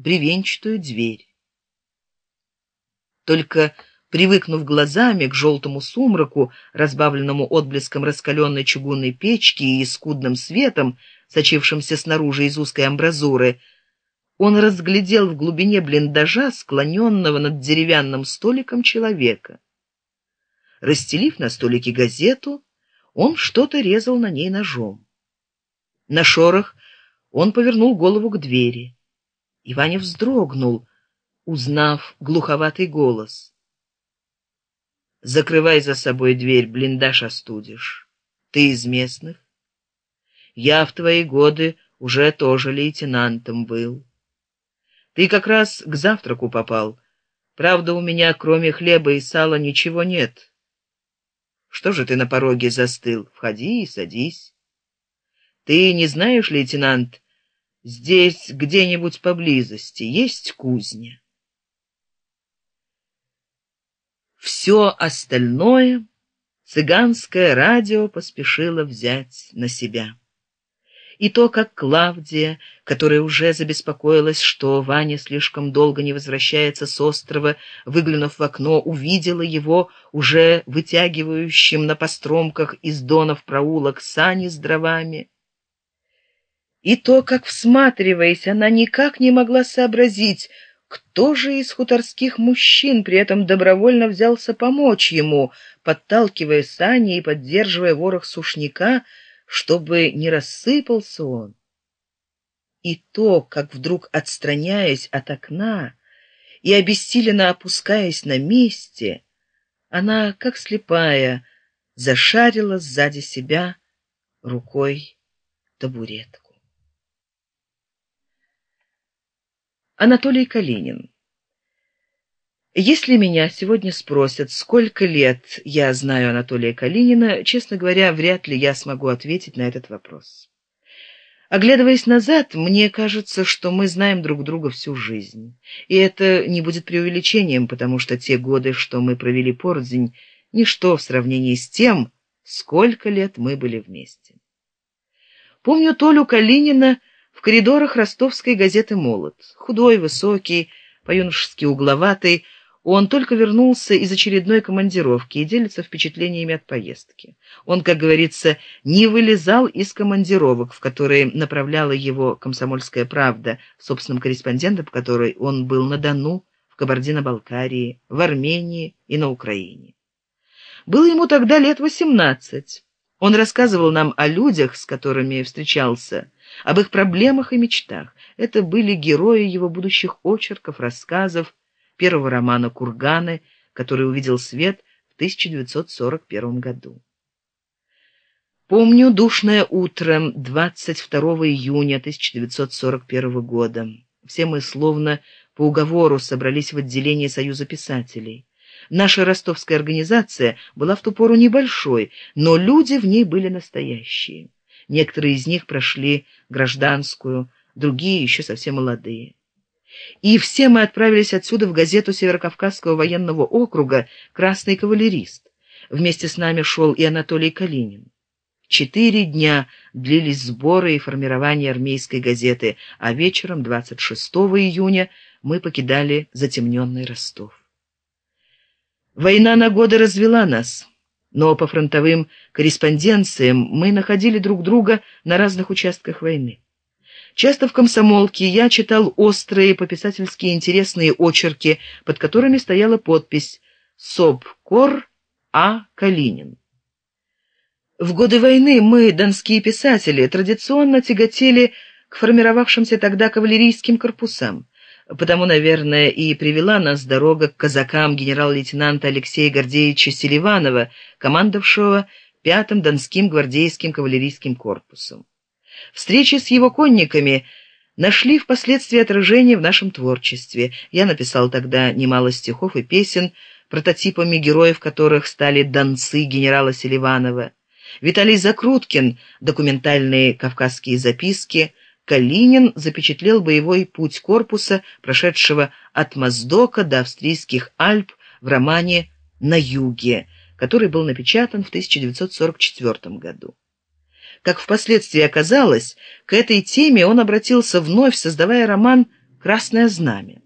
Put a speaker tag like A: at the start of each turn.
A: бревенчатую дверь. Только привыкнув глазами к желтому сумраку, разбавленному отблеском раскаленной чугунной печки и скудным светом, сочившимся снаружи из узкой амбразуры, он разглядел в глубине блиндажа склоненного над деревянным столиком человека. Расстелив на столике газету, он что-то резал на ней ножом. На шорох он повернул голову к двери. Иваня вздрогнул, узнав глуховатый голос. «Закрывай за собой дверь, блиндаж остудишь. Ты из местных? Я в твои годы уже тоже лейтенантом был. Ты как раз к завтраку попал. Правда, у меня кроме хлеба и сала ничего нет. Что же ты на пороге застыл? Входи и садись. Ты не знаешь, лейтенант, здесь где-нибудь поблизости есть кузня? Все остальное цыганское радио поспешило взять на себя и то, как Клавдия, которая уже забеспокоилась, что Ваня слишком долго не возвращается с острова, выглянув в окно, увидела его уже вытягивающим на постромках из донов проулок сани с дровами. И то, как, всматриваясь, она никак не могла сообразить, кто же из хуторских мужчин при этом добровольно взялся помочь ему, подталкивая сани и поддерживая ворох сушняка, чтобы не рассыпался он. И то, как вдруг отстраняясь от окна и обессиленно опускаясь на месте, она, как слепая, зашарила сзади себя рукой табуретку. Анатолий Калинин если меня сегодня спросят, сколько лет я знаю Анатолия Калинина, честно говоря, вряд ли я смогу ответить на этот вопрос. Оглядываясь назад, мне кажется, что мы знаем друг друга всю жизнь. И это не будет преувеличением, потому что те годы, что мы провели порознь, ничто в сравнении с тем, сколько лет мы были вместе. Помню Толю Калинина в коридорах ростовской газеты «Молот». Худой, высокий, по-юношески угловатый, он только вернулся из очередной командировки и делится впечатлениями от поездки. Он, как говорится, не вылезал из командировок, в которые направляла его «Комсомольская правда», собственным корреспондентом которой он был на Дону, в Кабардино-Балкарии, в Армении и на Украине. Было ему тогда лет восемнадцать. Он рассказывал нам о людях, с которыми встречался, об их проблемах и мечтах. Это были герои его будущих очерков, рассказов, первого романа «Курганы», который увидел свет в 1941 году. Помню душное утро 22 июня 1941 года. Все мы словно по уговору собрались в отделении Союза писателей. Наша ростовская организация была в ту пору небольшой, но люди в ней были настоящие. Некоторые из них прошли гражданскую, другие еще совсем молодые. И все мы отправились отсюда в газету Северокавказского военного округа «Красный кавалерист». Вместе с нами шел и Анатолий Калинин. Четыре дня длились сборы и формирование армейской газеты, а вечером 26 июня мы покидали затемненный Ростов. Война на годы развела нас, но по фронтовым корреспонденциям мы находили друг друга на разных участках войны. Часто в комсомолке я читал острые, по-писательски интересные очерки, под которыми стояла подпись «Собкор А. Калинин». В годы войны мы, донские писатели, традиционно тяготели к формировавшимся тогда кавалерийским корпусам. Потому, наверное, и привела нас дорога к казакам генерал-лейтенанта Алексея Гордеевича Селиванова, командовавшего пятым Донским гвардейским кавалерийским корпусом. Встречи с его конниками нашли впоследствии отражение в нашем творчестве. Я написал тогда немало стихов и песен, прототипами героев которых стали донцы генерала Селиванова. Виталий Закруткин, документальные кавказские записки, Калинин запечатлел боевой путь корпуса, прошедшего от Моздока до австрийских Альп в романе «На юге», который был напечатан в 1944 году. Как впоследствии оказалось, к этой теме он обратился вновь, создавая роман Красное знамя.